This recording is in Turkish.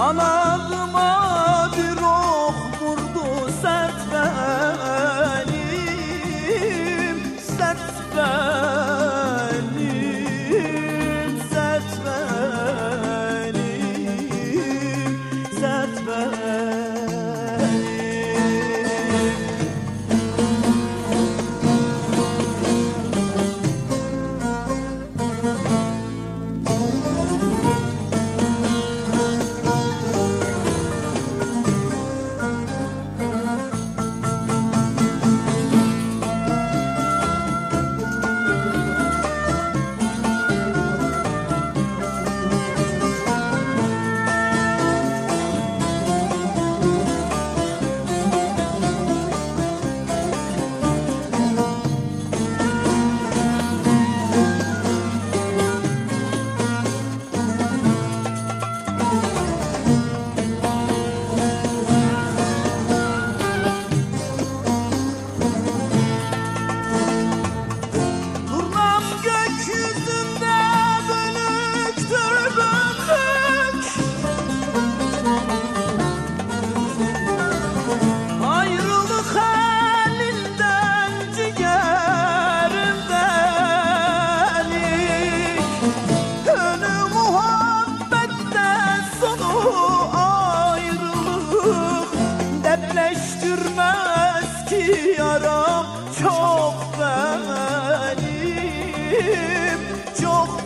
Aman yaram çok benim Çok